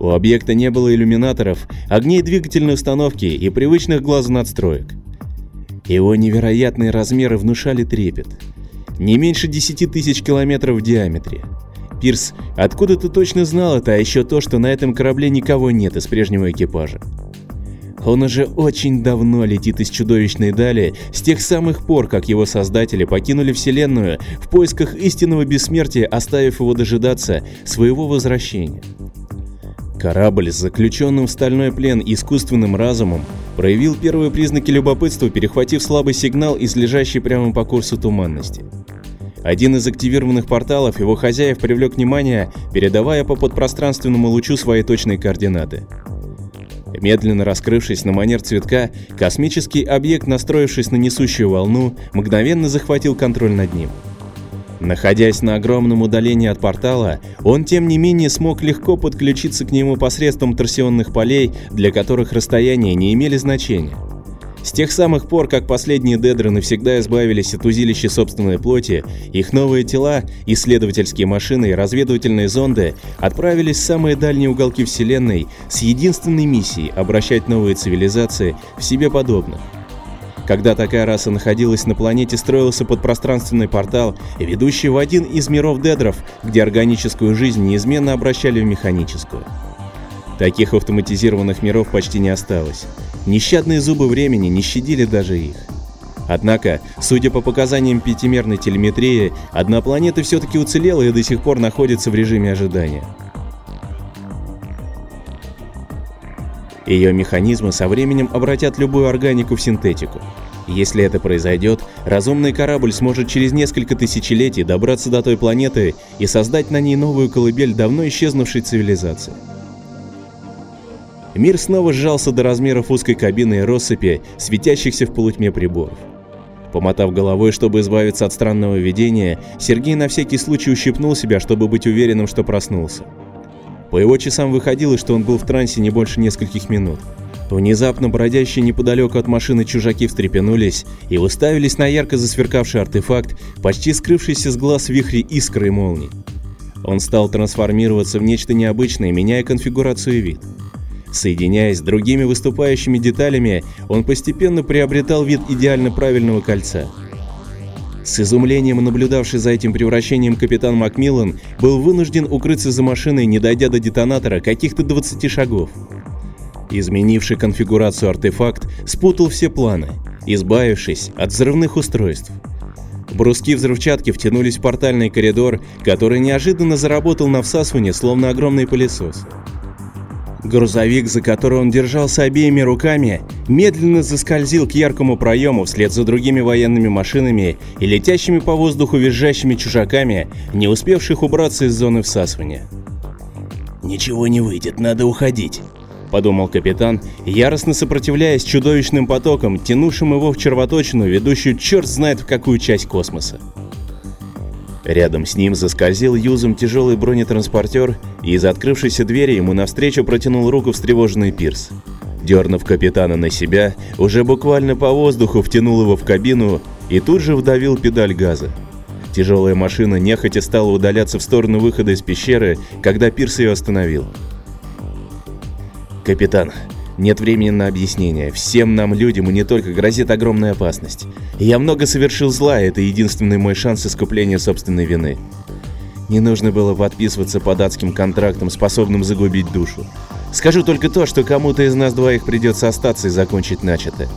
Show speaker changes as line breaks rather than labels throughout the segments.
У объекта не было иллюминаторов, огней двигательной установки и привычных глазу надстроек. Его невероятные размеры внушали трепет. Не меньше 10 тысяч километров в диаметре. Пирс откуда-то точно знал это, а еще то, что на этом корабле никого нет из прежнего экипажа. Он уже очень давно летит из чудовищной дали, с тех самых пор, как его создатели покинули Вселенную в поисках истинного бессмертия, оставив его дожидаться своего возвращения. Корабль с заключенным в стальной плен искусственным разумом проявил первые признаки любопытства, перехватив слабый сигнал из лежащей прямо по курсу туманности. Один из активированных порталов его хозяев привлек внимание, передавая по подпространственному лучу свои точные координаты. Медленно раскрывшись на манер цветка, космический объект, настроившись на несущую волну, мгновенно захватил контроль над ним. Находясь на огромном удалении от портала, он тем не менее смог легко подключиться к нему посредством торсионных полей, для которых расстояния не имели значения. С тех самых пор, как последние Дедры навсегда избавились от узилища собственной плоти, их новые тела, исследовательские машины и разведывательные зонды отправились в самые дальние уголки Вселенной с единственной миссией обращать новые цивилизации в себе подобных. Когда такая раса находилась на планете, строился подпространственный портал, ведущий в один из миров Дедров, где органическую жизнь неизменно обращали в механическую. Таких автоматизированных миров почти не осталось. Нещадные зубы времени не щадили даже их. Однако, судя по показаниям пятимерной телеметрии, одна планета все-таки уцелела и до сих пор находится в режиме ожидания. Ее механизмы со временем обратят любую органику в синтетику. Если это произойдет, разумный корабль сможет через несколько тысячелетий добраться до той планеты и создать на ней новую колыбель давно исчезнувшей цивилизации. Мир снова сжался до размеров узкой кабины и россыпи, светящихся в полутьме приборов. Помотав головой, чтобы избавиться от странного видения, Сергей на всякий случай ущипнул себя, чтобы быть уверенным, что проснулся. По его часам выходило, что он был в трансе не больше нескольких минут. Внезапно бродящие неподалеку от машины чужаки встрепенулись и уставились на ярко засверкавший артефакт, почти скрывшийся с глаз вихри искры и молний. Он стал трансформироваться в нечто необычное, меняя конфигурацию и вид. Соединяясь с другими выступающими деталями, он постепенно приобретал вид идеально правильного кольца. С изумлением наблюдавший за этим превращением капитан Макмиллан был вынужден укрыться за машиной, не дойдя до детонатора каких-то 20 шагов. Изменивший конфигурацию артефакт спутал все планы, избавившись от взрывных устройств. Бруски взрывчатки втянулись в портальный коридор, который неожиданно заработал на всасывание, словно огромный пылесос. Грузовик, за который он держался обеими руками, медленно заскользил к яркому проему вслед за другими военными машинами и летящими по воздуху визжащими чужаками, не успевших убраться из зоны всасывания. «Ничего не выйдет, надо уходить», — подумал капитан, яростно сопротивляясь чудовищным потокам, тянувшим его в червоточину, ведущую черт знает в какую часть космоса. Рядом с ним заскользил юзом тяжелый бронетранспортер, и из открывшейся двери ему навстречу протянул руку встревоженный Пирс. Дернув капитана на себя, уже буквально по воздуху втянул его в кабину и тут же вдавил педаль газа. Тяжелая машина нехотя стала удаляться в сторону выхода из пещеры, когда Пирс ее остановил. «Капитан, нет времени на объяснение. Всем нам, людям, и не только, грозит огромная опасность. Я много совершил зла, и это единственный мой шанс искупления собственной вины. Не нужно было подписываться под адским контрактом, способным загубить душу. Скажу только то, что кому-то из нас двоих придется остаться и закончить начатое.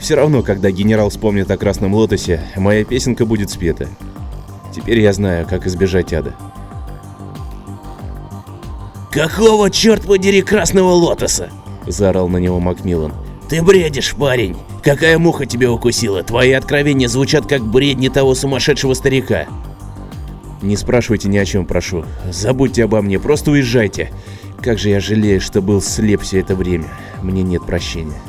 Все равно, когда генерал вспомнит о Красном Лотосе, моя песенка будет спета. Теперь я знаю, как избежать ада.
«Какого, черт подери, Красного Лотоса?» — заорал на него Макмиллан. «Ты бредишь, парень! Какая муха тебя укусила? Твои откровения звучат как бредни того сумасшедшего старика!»
«Не спрашивайте ни о чем, прошу. Забудьте обо мне, просто уезжайте. Как же я жалею, что был слеп все это время. Мне нет прощения».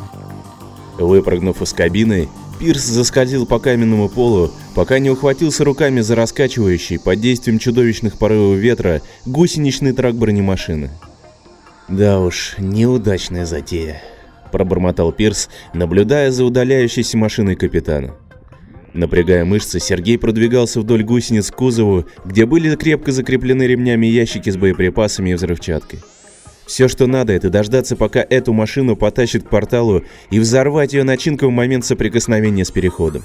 Выпрыгнув из кабины, Пирс заскользил по каменному полу, пока не ухватился руками за раскачивающий под действием чудовищных порывов ветра гусеничный трак бронемашины. «Да уж, неудачная затея», — пробормотал Пирс, наблюдая за удаляющейся машиной капитана. Напрягая мышцы, Сергей продвигался вдоль гусениц к кузову, где были крепко закреплены ремнями ящики с боеприпасами и взрывчаткой. Все, что надо, это дождаться, пока эту машину потащит к порталу и взорвать ее начинку в момент соприкосновения с переходом.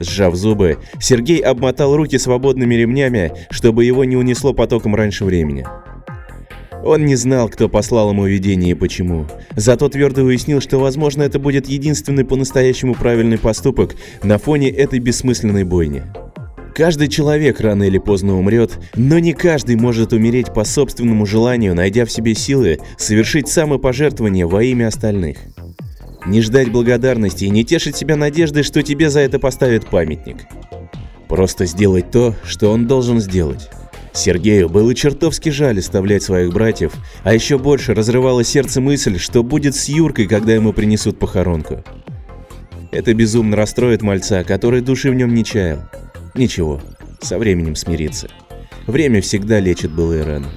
Сжав зубы, Сергей обмотал руки свободными ремнями, чтобы его не унесло потоком раньше времени. Он не знал, кто послал ему видение и почему. Зато твердо уяснил, что, возможно, это будет единственный по-настоящему правильный поступок на фоне этой бессмысленной бойни. Каждый человек рано или поздно умрет, но не каждый может умереть по собственному желанию, найдя в себе силы совершить самопожертвование во имя остальных. Не ждать благодарности и не тешить себя надеждой, что тебе за это поставят памятник. Просто сделать то, что он должен сделать. Сергею было чертовски жаль оставлять своих братьев, а еще больше разрывало сердце мысль, что будет с Юркой, когда ему принесут похоронку. Это безумно расстроит мальца, который души в нем не чаял. Ничего, со временем смириться. Время всегда лечит былые раны.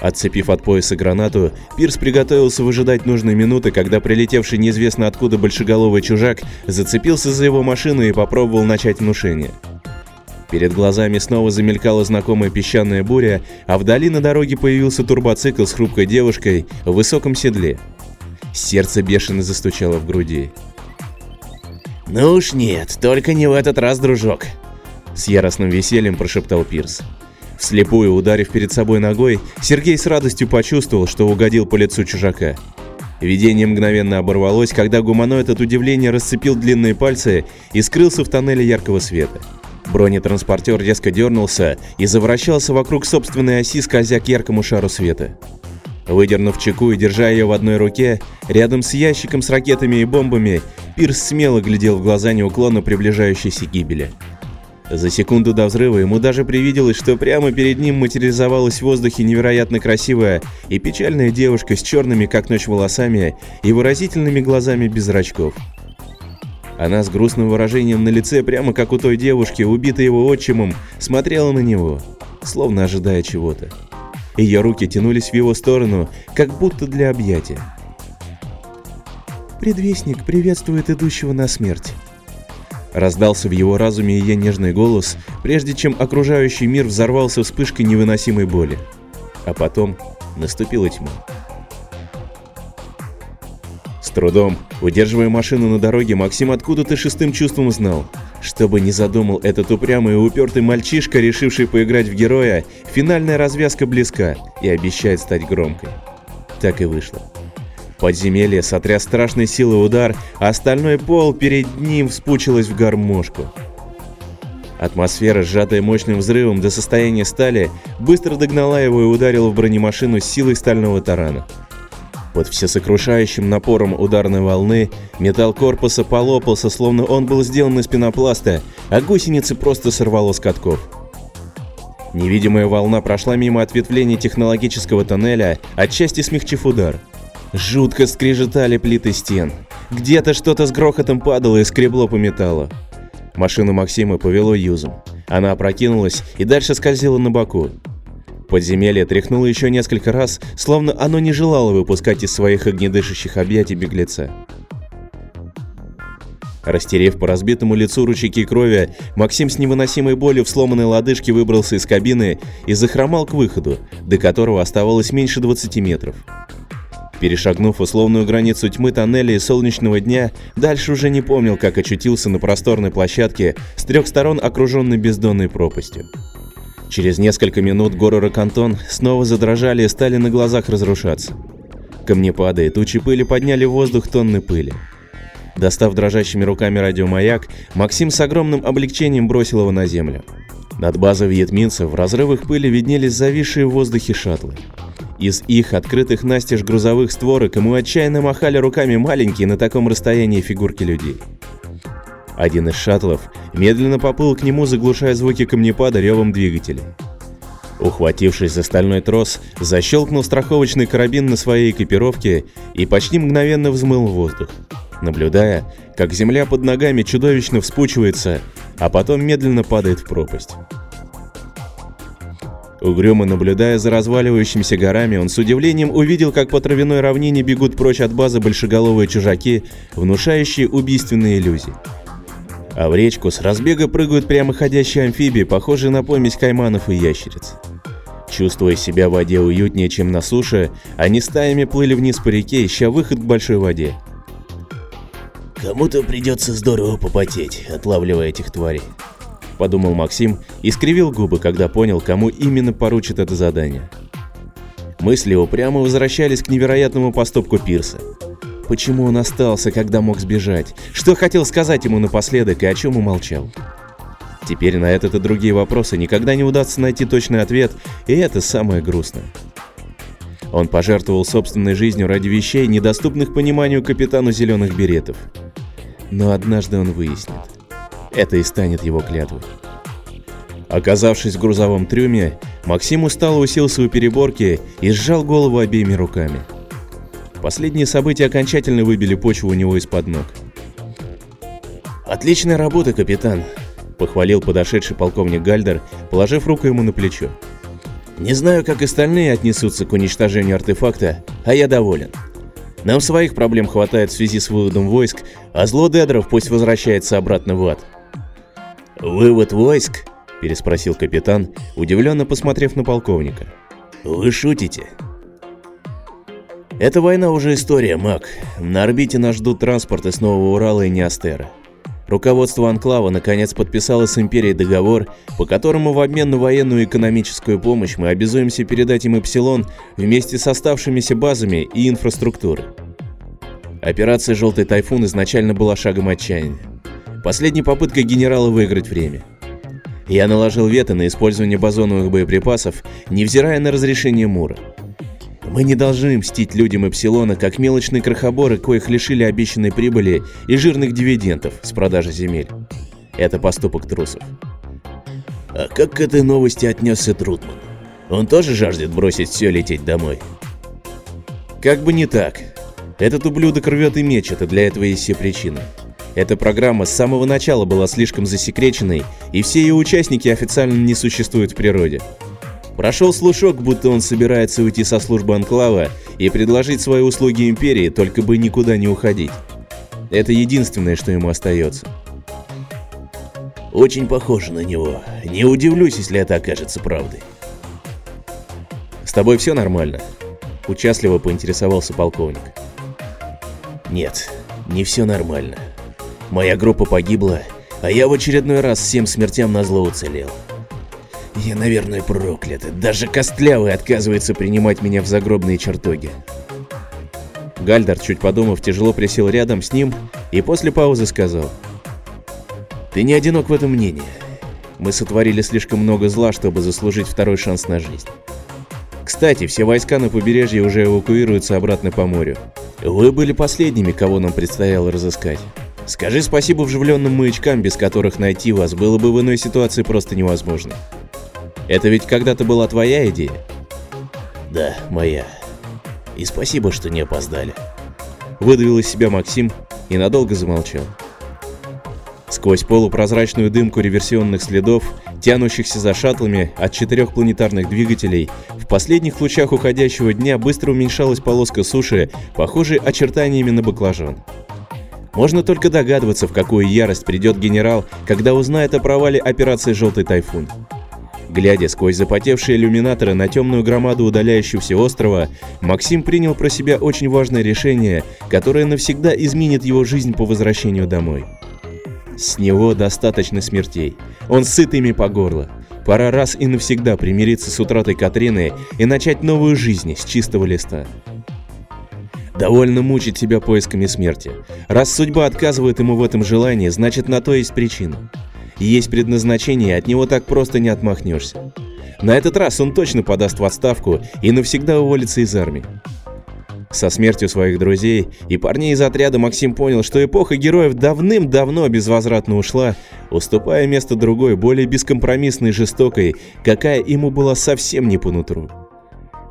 Отцепив от пояса гранату, Пирс приготовился выжидать нужной минуты, когда прилетевший неизвестно откуда большеголовый чужак зацепился за его машину и попробовал начать внушение – Перед глазами снова замелькала знакомая песчаная буря, а вдали на дороге появился турбоцикл с хрупкой девушкой в высоком седле. Сердце бешено застучало в груди.
«Ну уж нет, только не в этот раз, дружок!»
С яростным весельем прошептал Пирс. Вслепую ударив перед собой ногой, Сергей с радостью почувствовал, что угодил по лицу чужака. Видение мгновенно оборвалось, когда гуманоид от удивления расцепил длинные пальцы и скрылся в тоннеле яркого света. Бронетранспортер резко дернулся и завращался вокруг собственной оси, скользя к яркому шару света. Выдернув чеку и держа ее в одной руке, рядом с ящиком с ракетами и бомбами, Пирс смело глядел в глаза неуклонно приближающейся гибели. За секунду до взрыва ему даже привиделось, что прямо перед ним материализовалась в воздухе невероятно красивая и печальная девушка с черными как ночь волосами и выразительными глазами без зрачков. Она с грустным выражением на лице, прямо как у той девушки, убитой его отчимом, смотрела на него, словно ожидая чего-то. Ее руки тянулись в его сторону, как будто для объятия. «Предвестник приветствует идущего на смерть». Раздался в его разуме ее нежный голос, прежде чем окружающий мир взорвался вспышкой невыносимой боли. А потом наступила тьма. Трудом, удерживая машину на дороге, Максим откуда-то шестым чувством знал. Что бы ни задумал этот упрямый и упертый мальчишка, решивший поиграть в героя, финальная развязка близка и обещает стать громкой. Так и вышло. Подземелье сотряс страшной силой удар, а остальной пол перед ним вспучилась в гармошку. Атмосфера, сжатая мощным взрывом до состояния стали, быстро догнала его и ударила в бронемашину силой стального тарана. Под всесокрушающим напором ударной волны металл корпуса полопался, словно он был сделан из пенопласта, а гусеницы просто сорвало с катков. Невидимая волна прошла мимо ответвлений технологического тоннеля, отчасти смягчив удар. Жутко скрежетали плиты стен. Где-то что-то с грохотом падало и скребло по металлу. Машину Максима повело юзом. Она опрокинулась и дальше скользила на боку. Подземелье тряхнуло еще несколько раз, словно оно не желало выпускать из своих огнедышащих объятий беглеца. Растерев по разбитому лицу ручейки крови, Максим с невыносимой болью в сломанной лодыжке выбрался из кабины и захромал к выходу, до которого оставалось меньше 20 метров. Перешагнув условную границу тьмы тоннеля и солнечного дня, дальше уже не помнил, как очутился на просторной площадке с трех сторон окруженной бездонной пропастью. Через несколько минут горы Ракантон снова задрожали и стали на глазах разрушаться. Камнепады и тучи пыли подняли в воздух тонны пыли. Достав дрожащими руками радиомаяк, Максим с огромным облегчением бросил его на землю. Над базой вьетминцев в разрывах пыли виднелись зависшие в воздухе шаттлы. Из их открытых настежь грузовых створок ему отчаянно махали руками маленькие на таком расстоянии фигурки людей. Один из шаттлов медленно поплыл к нему, заглушая звуки камнепада ревом двигателя. Ухватившись за стальной трос, защелкнул страховочный карабин на своей экипировке и почти мгновенно взмыл в воздух, наблюдая, как земля под ногами чудовищно вспучивается, а потом медленно падает в пропасть. Угрюмо наблюдая за разваливающимися горами, он с удивлением увидел, как по травяной равнине бегут прочь от базы большеголовые чужаки, внушающие убийственные иллюзии а в речку с разбега прыгают прямоходящие амфибии, похожие на помесь кайманов и ящериц. Чувствуя себя в воде уютнее, чем на суше, они стаями плыли вниз по реке, ища выход к большой воде.
«Кому-то придется здорово попотеть, отлавливая этих тварей», —
подумал Максим и скривил губы, когда понял, кому именно поручит это задание. Мысли упрямо возвращались к невероятному поступку Пирса. Почему он остался, когда мог сбежать? Что хотел сказать ему напоследок и о чем умолчал? Теперь на этот и другие вопросы никогда не удастся найти точный ответ, и это самое грустное. Он пожертвовал собственной жизнью ради вещей, недоступных пониманию капитану Зеленых Беретов. Но однажды он выяснит. Это и станет его клятвой. Оказавшись в грузовом трюме, Максим устало уселся у переборки и сжал голову обеими руками. Последние события окончательно выбили почву у него из-под ног.
«Отличная работа, капитан», — похвалил подошедший полковник Гальдер, положив руку ему на плечо. «Не знаю, как остальные отнесутся к уничтожению артефакта, а я доволен. Нам своих проблем хватает в связи с выводом войск, а зло Дедров пусть возвращается обратно в ад».
«Вывод войск?» — переспросил капитан, удивленно посмотрев на полковника.
«Вы шутите?» «Эта война уже история, Мак. На орбите нас ждут транспорты с Нового Урала и Неостера. Руководство Анклава наконец подписало с Империей договор, по которому в обмен на военную и экономическую помощь мы обязуемся передать им Эпсилон вместе с оставшимися базами и инфраструктурой. Операция «Желтый тайфун» изначально была шагом отчаяния. Последней попыткой генерала выиграть время. Я наложил вето на использование бозоновых боеприпасов, невзирая на разрешение Мура. Мы не должны мстить людям Эпсилона, как мелочные крохоборы, коих лишили обещанной прибыли и жирных дивидендов с продажи земель. Это поступок трусов.
А как к этой новости отнесся Трутман? Он тоже жаждет бросить все лететь домой?
Как бы не так. Этот ублюдок рвет и мечет, и для этого есть все причины. Эта программа с самого начала была слишком засекреченной, и все ее участники официально не существуют в природе. Прошел слушок, будто он собирается уйти со службы Анклава и предложить свои услуги Империи, только бы никуда не уходить. Это единственное, что ему остается.
Очень похоже на него. Не удивлюсь, если это окажется правдой.
С тобой все нормально? Участливо поинтересовался полковник.
Нет, не все нормально. Моя группа погибла, а я в очередной раз всем смертям на зло уцелел. Я, наверное, проклят. Даже Костлявый отказывается принимать меня в загробные чертоги.
Гальдар, чуть подумав, тяжело присел рядом с ним и после паузы сказал.
Ты не одинок в этом мнении. Мы сотворили слишком много зла, чтобы заслужить второй шанс на жизнь. Кстати, все войска на побережье уже эвакуируются обратно по морю. Вы были последними, кого нам предстояло разыскать. Скажи спасибо вживленным маячкам, без которых найти вас было бы в иной ситуации просто невозможно. Это ведь когда-то была твоя идея?
Да, моя. И спасибо, что не опоздали.
Выдавил из себя Максим и надолго замолчал. Сквозь полупрозрачную дымку реверсионных следов, тянущихся за шаттлами от четырех планетарных двигателей, в последних лучах уходящего дня быстро уменьшалась полоска суши, похожей очертаниями на баклажан. Можно только догадываться, в какую ярость придет генерал, когда узнает о провале операции «Желтый тайфун». Глядя сквозь запотевшие иллюминаторы на темную громаду удаляющегося острова, Максим принял про себя очень важное решение, которое навсегда изменит его жизнь по возвращению домой. С него достаточно смертей. Он сыт ими по горло. Пора раз и навсегда примириться с утратой Катрины и начать новую жизнь с чистого листа. Довольно мучить себя поисками смерти. Раз судьба отказывает ему в этом желании, значит на то есть причина. Есть предназначение, от него так просто не отмахнешься. На этот раз он точно подаст в отставку и навсегда уволится из армии. Со смертью своих друзей и парней из отряда Максим понял, что эпоха героев давным-давно безвозвратно ушла, уступая место другой, более бескомпромиссной и жестокой, какая ему была совсем не по нутру.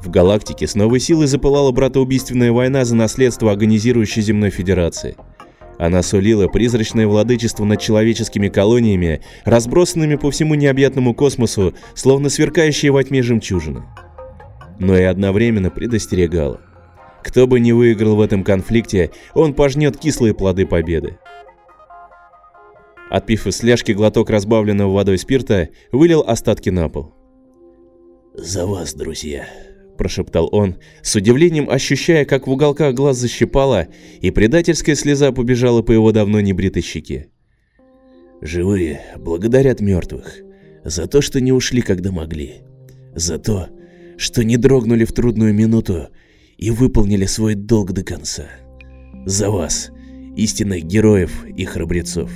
В галактике с новой силой запылала братоубийственная война за наследство агонизирующей земной федерации – она сулила призрачное владычество над человеческими колониями, разбросанными по всему необъятному космосу, словно сверкающие во тьме жемчужины. Но и одновременно предостерегала. Кто бы ни выиграл в этом конфликте, он пожнет кислые плоды победы. Отпив из фляжки глоток разбавленного водой спирта, вылил остатки на пол.
За вас, друзья.
— прошептал он, с удивлением ощущая, как в уголках глаз защипало, и предательская слеза побежала по его давно небритой щеке.
«Живые благодарят мертвых за то, что не ушли, когда могли, за то, что не дрогнули в трудную минуту и выполнили свой долг до конца. За вас, истинных героев и храбрецов».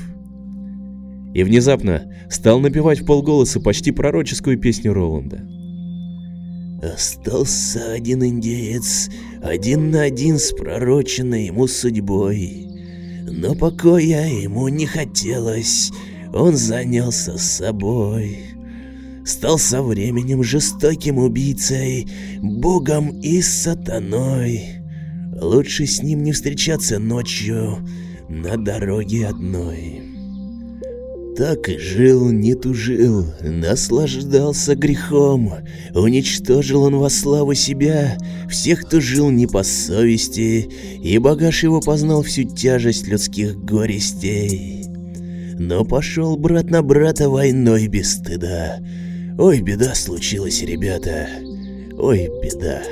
И внезапно стал напевать в полголоса почти пророческую песню Роланда.
Остался один индеец, один на один с пророченной ему судьбой. Но покоя ему не хотелось, он занялся собой. Стал со временем жестоким убийцей, богом и сатаной. Лучше с ним не встречаться ночью на дороге одной. Так и жил, не тужил, наслаждался грехом, уничтожил он во славу себя всех, кто жил не по совести, и багаж его познал всю тяжесть людских горестей. Но пошел брат на брата войной без стыда. Ой, беда случилась, ребята, ой, беда.